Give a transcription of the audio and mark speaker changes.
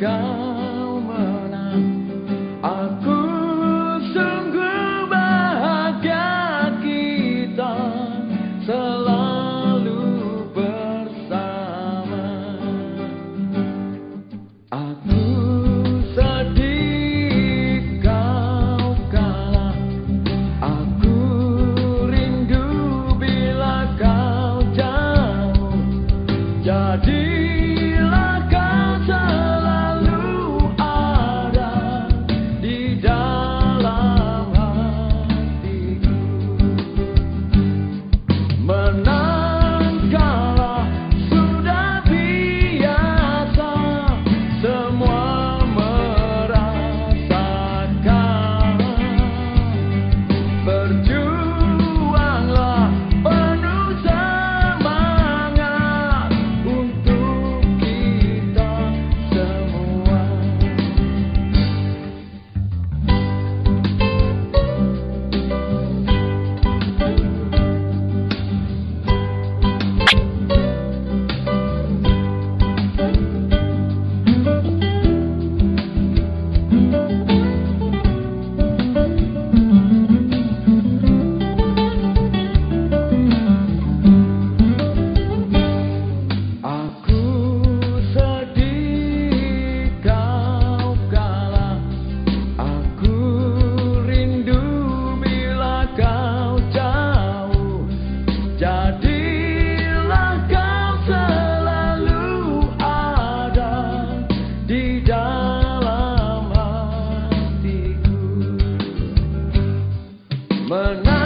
Speaker 1: gone. Murder.